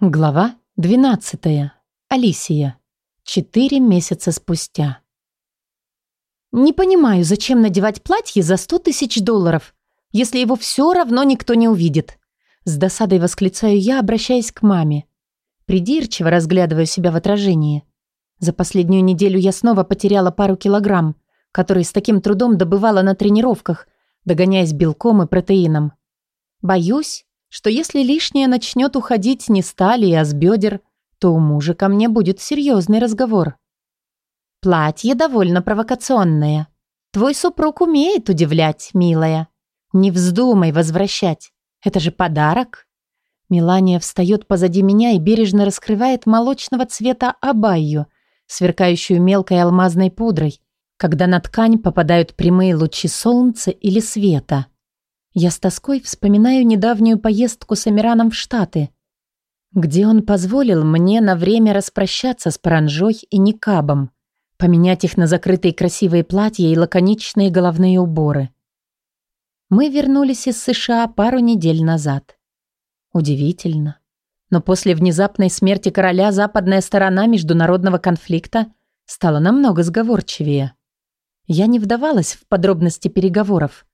Глава 12. Алисия. Четыре месяца спустя. «Не понимаю, зачем надевать платье за сто тысяч долларов, если его все равно никто не увидит?» С досадой восклицаю я, обращаясь к маме. Придирчиво разглядываю себя в отражении. За последнюю неделю я снова потеряла пару килограмм, которые с таким трудом добывала на тренировках, догоняясь белком и протеином. Боюсь, что если лишнее начнет уходить не с а с бедер, то у мужа ко мне будет серьезный разговор. Платье довольно провокационное. Твой супруг умеет удивлять, милая. Не вздумай возвращать. Это же подарок. Милания встает позади меня и бережно раскрывает молочного цвета абайю, сверкающую мелкой алмазной пудрой, когда на ткань попадают прямые лучи солнца или света. Я с тоской вспоминаю недавнюю поездку с Амираном в Штаты, где он позволил мне на время распрощаться с паранжой и никабом, поменять их на закрытые красивые платья и лаконичные головные уборы. Мы вернулись из США пару недель назад. Удивительно. Но после внезапной смерти короля западная сторона международного конфликта стала намного сговорчивее. Я не вдавалась в подробности переговоров,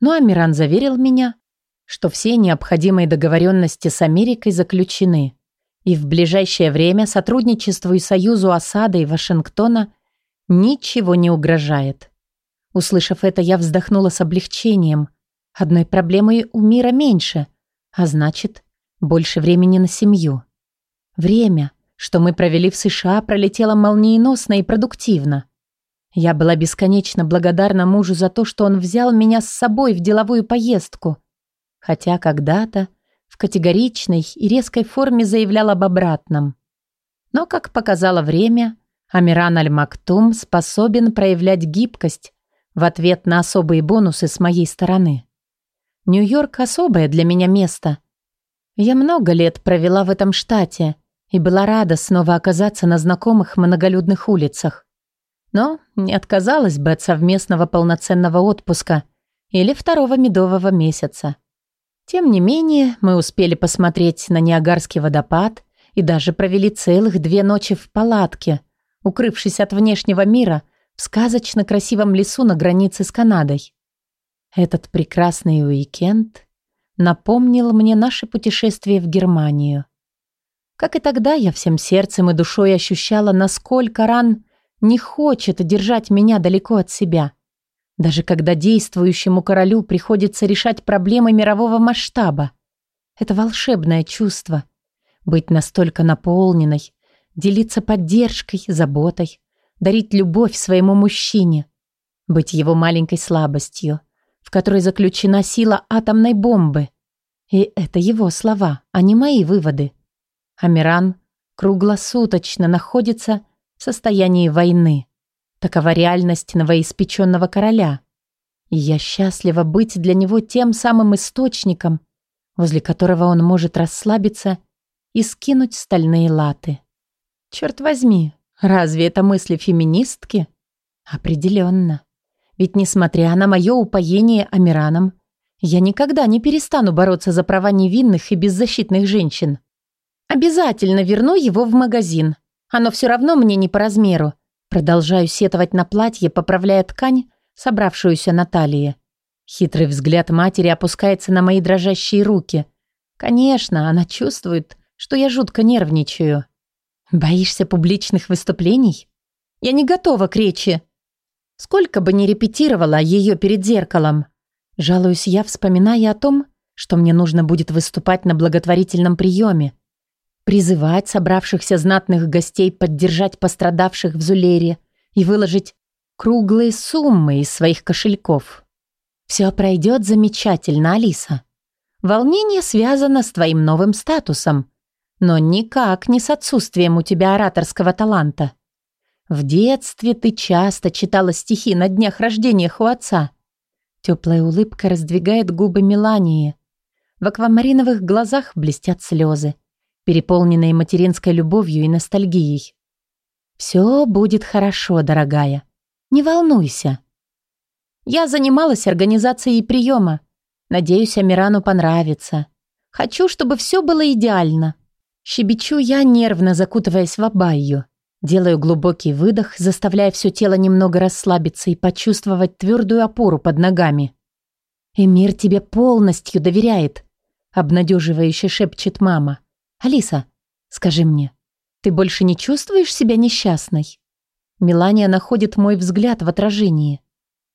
но Амиран заверил меня, что все необходимые договоренности с Америкой заключены, и в ближайшее время сотрудничеству и союзу Осада и Вашингтона ничего не угрожает. Услышав это, я вздохнула с облегчением. Одной проблемой у мира меньше, а значит, больше времени на семью. Время, что мы провели в США, пролетело молниеносно и продуктивно. Я была бесконечно благодарна мужу за то, что он взял меня с собой в деловую поездку, хотя когда-то в категоричной и резкой форме заявлял об обратном. Но, как показало время, Амиран Аль-Мактум способен проявлять гибкость в ответ на особые бонусы с моей стороны. Нью-Йорк – особое для меня место. Я много лет провела в этом штате и была рада снова оказаться на знакомых многолюдных улицах. Но не отказалась бы от совместного полноценного отпуска или второго медового месяца. Тем не менее, мы успели посмотреть на Ниагарский водопад и даже провели целых две ночи в палатке, укрывшись от внешнего мира в сказочно красивом лесу на границе с Канадой. Этот прекрасный уикенд напомнил мне наше путешествие в Германию. Как и тогда, я всем сердцем и душой ощущала, насколько ран не хочет держать меня далеко от себя. Даже когда действующему королю приходится решать проблемы мирового масштаба. Это волшебное чувство. Быть настолько наполненной, делиться поддержкой, заботой, дарить любовь своему мужчине, быть его маленькой слабостью, в которой заключена сила атомной бомбы. И это его слова, а не мои выводы. Амиран круглосуточно находится в состоянии войны. Такова реальность новоиспеченного короля. И я счастлива быть для него тем самым источником, возле которого он может расслабиться и скинуть стальные латы. Черт возьми, разве это мысли феминистки? Определенно. Ведь несмотря на мое упоение Амираном, я никогда не перестану бороться за права невинных и беззащитных женщин. Обязательно верну его в магазин, оно все равно мне не по размеру. Продолжаю сетовать на платье, поправляя ткань, собравшуюся на талии. Хитрый взгляд матери опускается на мои дрожащие руки. Конечно, она чувствует, что я жутко нервничаю. Боишься публичных выступлений? Я не готова к речи. Сколько бы ни репетировала ее перед зеркалом. Жалуюсь я, вспоминая о том, что мне нужно будет выступать на благотворительном приеме, призывать собравшихся знатных гостей поддержать пострадавших в Зулере и выложить круглые суммы из своих кошельков. Все пройдет замечательно, Алиса. Волнение связано с твоим новым статусом, но никак не с отсутствием у тебя ораторского таланта. В детстве ты часто читала стихи на днях рождения у отца. Теплая улыбка раздвигает губы Мелании. В аквамариновых глазах блестят слезы переполненные материнской любовью и ностальгией. «Все будет хорошо, дорогая. Не волнуйся». Я занималась организацией приема. Надеюсь, Амирану понравится. Хочу, чтобы все было идеально. Щебечу я, нервно закутываясь в абайю. Делаю глубокий выдох, заставляя все тело немного расслабиться и почувствовать твердую опору под ногами. «Эмир тебе полностью доверяет», — обнадеживающе шепчет мама. «Алиса, скажи мне, ты больше не чувствуешь себя несчастной?» Мелания находит мой взгляд в отражении.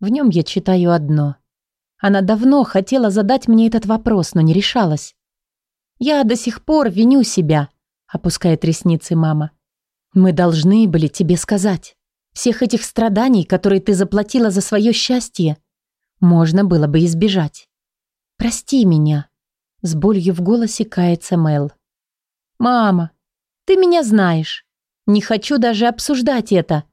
В нем я читаю одно. Она давно хотела задать мне этот вопрос, но не решалась. «Я до сих пор виню себя», — опускает ресницы мама. Мы должны были тебе сказать. Всех этих страданий, которые ты заплатила за свое счастье, можно было бы избежать. Прости меня. С болью в голосе кается Мел. Мама, ты меня знаешь. Не хочу даже обсуждать это.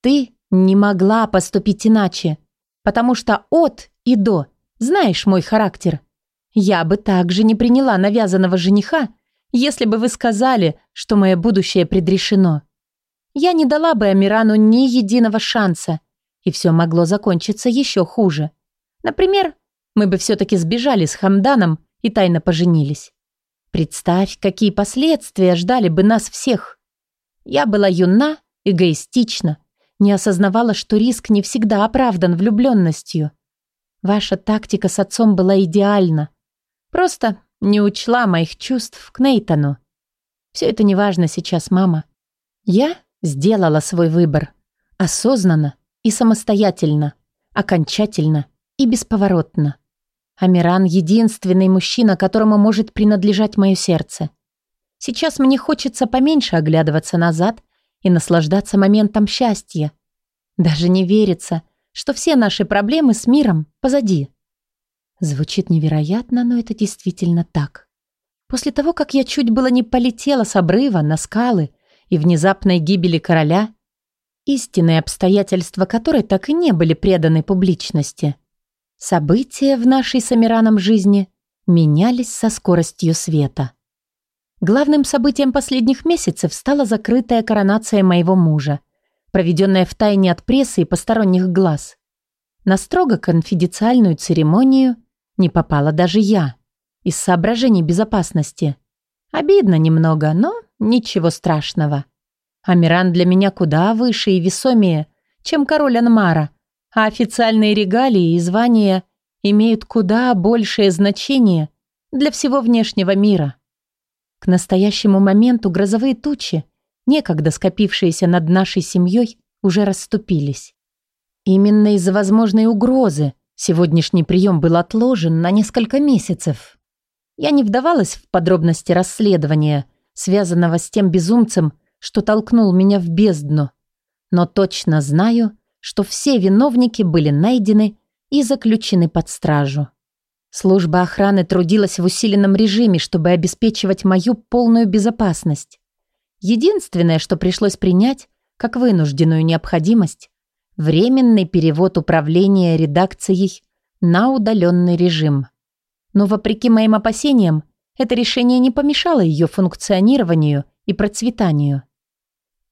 Ты не могла поступить иначе, потому что от и до знаешь мой характер. Я бы также не приняла навязанного жениха, если бы вы сказали, что мое будущее предрешено. Я не дала бы Амирану ни единого шанса, и все могло закончиться еще хуже. Например, мы бы все-таки сбежали с Хамданом и тайно поженились. Представь, какие последствия ждали бы нас всех. Я была юна, эгоистична, не осознавала, что риск не всегда оправдан влюбленностью. Ваша тактика с отцом была идеальна. Просто не учла моих чувств к Нейтану. Все это неважно сейчас, мама. Я сделала свой выбор. Осознанно и самостоятельно. Окончательно и бесповоротно. Амиран — единственный мужчина, которому может принадлежать мое сердце. Сейчас мне хочется поменьше оглядываться назад и наслаждаться моментом счастья. Даже не верится, что все наши проблемы с миром позади. Звучит невероятно, но это действительно так. После того, как я чуть было не полетела с обрыва на скалы и внезапной гибели короля, истинные обстоятельства которой так и не были преданы публичности, события в нашей с Амираном жизни менялись со скоростью света. Главным событием последних месяцев стала закрытая коронация моего мужа, проведенная в тайне от прессы и посторонних глаз. На строго конфиденциальную церемонию не попала даже я. Из соображений безопасности. Обидно немного, но ничего страшного. Амиран для меня куда выше и весомее, чем король Анмара, а официальные регалии и звания имеют куда большее значение для всего внешнего мира. К настоящему моменту грозовые тучи, некогда скопившиеся над нашей семьей, уже расступились. Именно из-за возможной угрозы, Сегодняшний прием был отложен на несколько месяцев. Я не вдавалась в подробности расследования, связанного с тем безумцем, что толкнул меня в бездну. Но точно знаю, что все виновники были найдены и заключены под стражу. Служба охраны трудилась в усиленном режиме, чтобы обеспечивать мою полную безопасность. Единственное, что пришлось принять, как вынужденную необходимость, временный перевод управления редакцией на удаленный режим. Но вопреки моим опасениям, это решение не помешало ее функционированию и процветанию.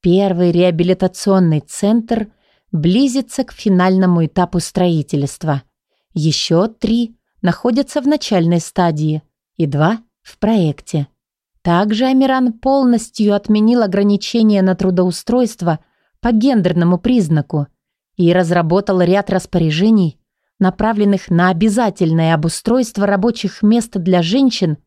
Первый реабилитационный центр близится к финальному этапу строительства. Еще три находятся в начальной стадии и два в проекте. Также Амиран полностью отменил ограничения на трудоустройство по гендерному признаку и разработал ряд распоряжений, направленных на обязательное обустройство рабочих мест для женщин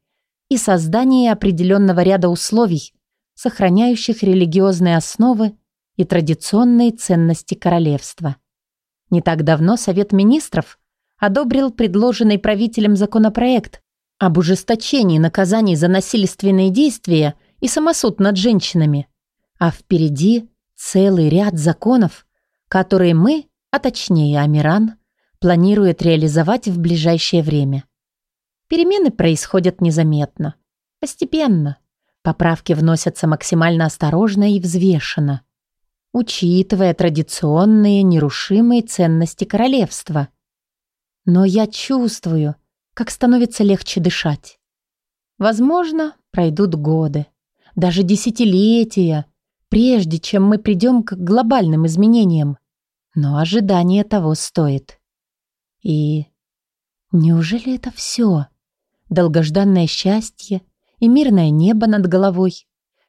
и создание определенного ряда условий, сохраняющих религиозные основы и традиционные ценности королевства. Не так давно Совет министров одобрил предложенный правителем законопроект об ужесточении наказаний за насильственные действия и самосуд над женщинами, а впереди целый ряд законов, которые мы, а точнее Амиран, планирует реализовать в ближайшее время. Перемены происходят незаметно, постепенно. Поправки вносятся максимально осторожно и взвешенно, учитывая традиционные нерушимые ценности королевства. Но я чувствую, как становится легче дышать. Возможно, пройдут годы, даже десятилетия, прежде чем мы придем к глобальным изменениям. Но ожидание того стоит. И неужели это все? Долгожданное счастье и мирное небо над головой,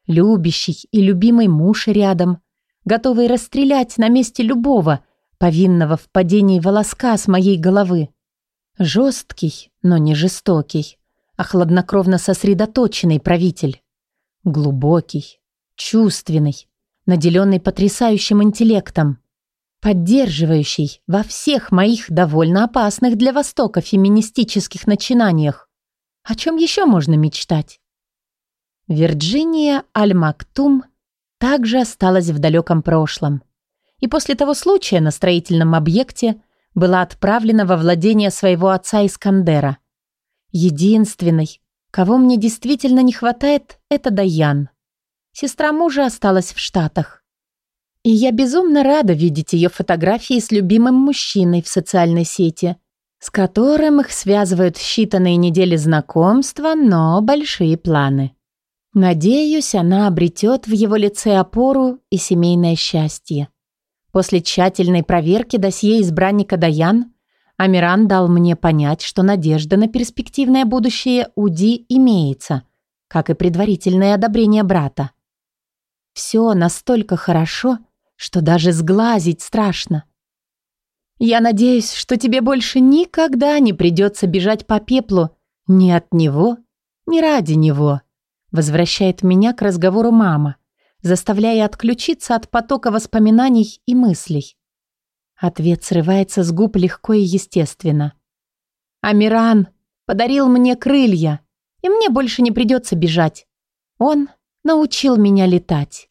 любящий и любимый муж рядом, готовый расстрелять на месте любого, повинного в падении волоска с моей головы. Жесткий, но не жестокий, а хладнокровно сосредоточенный правитель. Глубокий, чувственный, наделенный потрясающим интеллектом, поддерживающий во всех моих довольно опасных для Востока феминистических начинаниях. О чем еще можно мечтать? Вирджиния Аль-Мактум также осталась в далеком прошлом. И после того случая на строительном объекте была отправлена во владение своего отца Искандера. Единственной, кого мне действительно не хватает, это Даян. Сестра мужа осталась в Штатах. И я безумно рада видеть ее фотографии с любимым мужчиной в социальной сети, с которым их связывают считанные недели знакомства, но большие планы. Надеюсь, она обретет в его лице опору и семейное счастье. После тщательной проверки досье избранника Даян, Амиран дал мне понять, что надежда на перспективное будущее УДИ имеется, как и предварительное одобрение брата. Все настолько хорошо, что даже сглазить страшно. Я надеюсь, что тебе больше никогда не придется бежать по пеплу ни от него, ни ради него. Возвращает меня к разговору мама, заставляя отключиться от потока воспоминаний и мыслей. Ответ срывается с губ легко и естественно. Амиран подарил мне крылья, и мне больше не придется бежать. Он научил меня летать.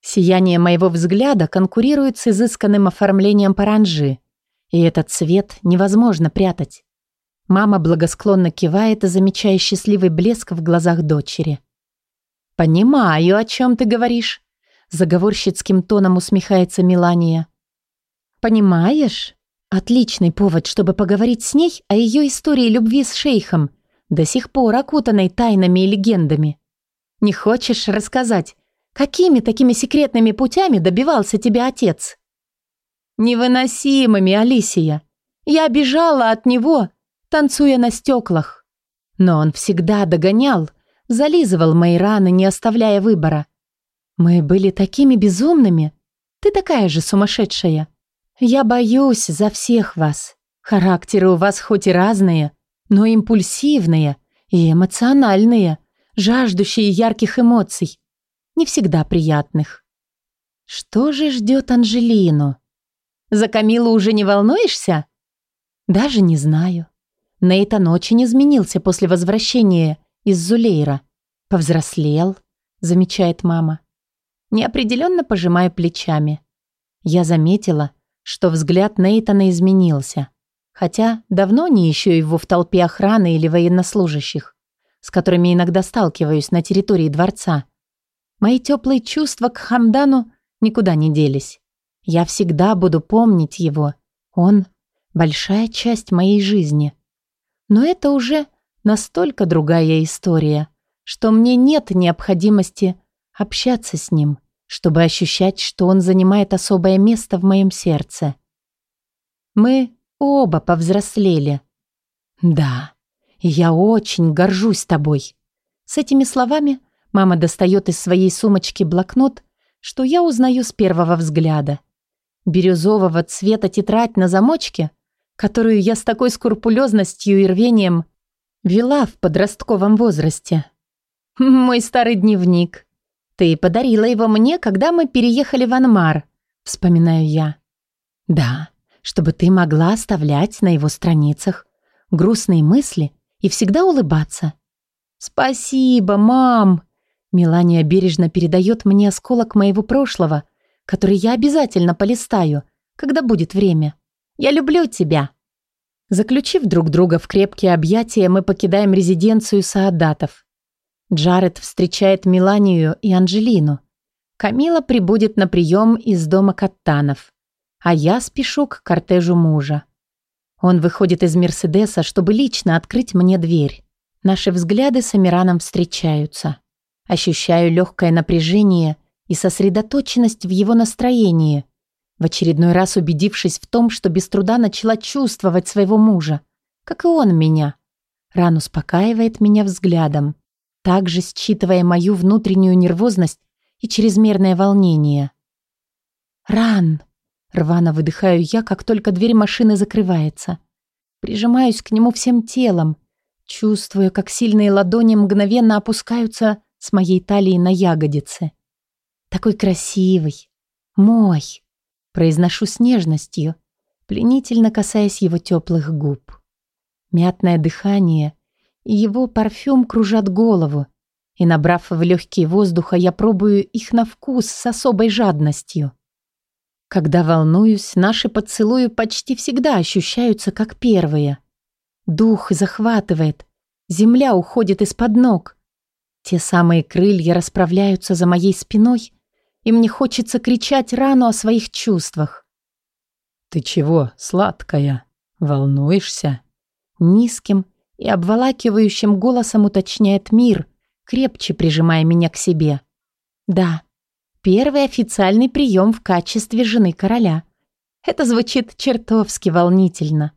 Сияние моего взгляда конкурирует с изысканным оформлением паранжи, и этот цвет невозможно прятать. Мама благосклонно кивает, замечая счастливый блеск в глазах дочери. «Понимаю, о чем ты говоришь», — заговорщицким тоном усмехается Милания. «Понимаешь? Отличный повод, чтобы поговорить с ней о ее истории любви с шейхом, до сих пор окутанной тайнами и легендами. Не хочешь рассказать, какими такими секретными путями добивался тебя отец?» «Невыносимыми, Алисия. Я бежала от него, танцуя на стеклах. Но он всегда догонял, зализывал мои раны, не оставляя выбора. Мы были такими безумными. Ты такая же сумасшедшая. Я боюсь за всех вас. Характеры у вас хоть и разные, но импульсивные и эмоциональные, жаждущие ярких эмоций, не всегда приятных. Что же ждет Анжелину? За Камилу уже не волнуешься? Даже не знаю. Нейтан очень изменился после возвращения из Зулейра. Повзрослел, замечает мама. Неопределенно пожимая плечами. Я заметила, что взгляд Нейтана изменился. Хотя давно не ищу его в толпе охраны или военнослужащих, с которыми иногда сталкиваюсь на территории дворца. Мои теплые чувства к Хамдану никуда не делись. Я всегда буду помнить его. Он — большая часть моей жизни. Но это уже настолько другая история, что мне нет необходимости общаться с ним, чтобы ощущать, что он занимает особое место в моем сердце. Мы оба повзрослели. Да, я очень горжусь тобой. С этими словами мама достает из своей сумочки блокнот, что я узнаю с первого взгляда. Бирюзового цвета тетрадь на замочке которую я с такой скрупулезностью и рвением вела в подростковом возрасте. Мой старый дневник. Ты подарила его мне, когда мы переехали в Анмар, вспоминаю я. Да, чтобы ты могла оставлять на его страницах грустные мысли и всегда улыбаться. Спасибо, мам. Мелания бережно передает мне осколок моего прошлого, который я обязательно полистаю, когда будет время. Я люблю тебя». Заключив друг друга в крепкие объятия, мы покидаем резиденцию Саадатов. Джаред встречает Миланию и Анжелину. Камила прибудет на прием из дома Каттанов, а я спешу к кортежу мужа. Он выходит из Мерседеса, чтобы лично открыть мне дверь. Наши взгляды с Амираном встречаются. Ощущаю легкое напряжение и сосредоточенность в его настроении – в очередной раз убедившись в том, что без труда начала чувствовать своего мужа, как и он меня. Ран успокаивает меня взглядом. также считывая мою внутреннюю нервозность и чрезмерное волнение. «Ран!» — рвано выдыхаю я, как только дверь машины закрывается. Прижимаюсь к нему всем телом, чувствуя, как сильные ладони мгновенно опускаются с моей талии на ягодицы. Такой красивый, мой, произношу с нежностью, пленительно касаясь его теплых губ. Мятное дыхание и его парфюм кружат голову, и, набрав в легкие воздуха, я пробую их на вкус с особой жадностью. Когда волнуюсь, наши поцелуи почти всегда ощущаются как первые. Дух захватывает, земля уходит из-под ног. Те самые крылья расправляются за моей спиной, и мне хочется кричать рану о своих чувствах. «Ты чего, сладкая? Волнуешься?» Низким и обволакивающим голосом уточняет мир, крепче прижимая меня к себе. «Да, первый официальный прием в качестве жены короля. Это звучит чертовски волнительно.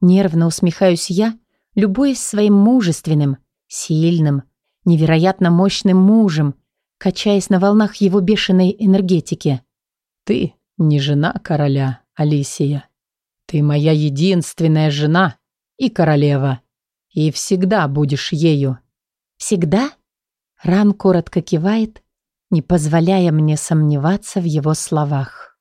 Нервно усмехаюсь я, любуясь своим мужественным, сильным, невероятно мощным мужем, качаясь на волнах его бешеной энергетики. «Ты не жена короля, Алисия. Ты моя единственная жена и королева. И всегда будешь ею». «Всегда?» Ран коротко кивает, не позволяя мне сомневаться в его словах.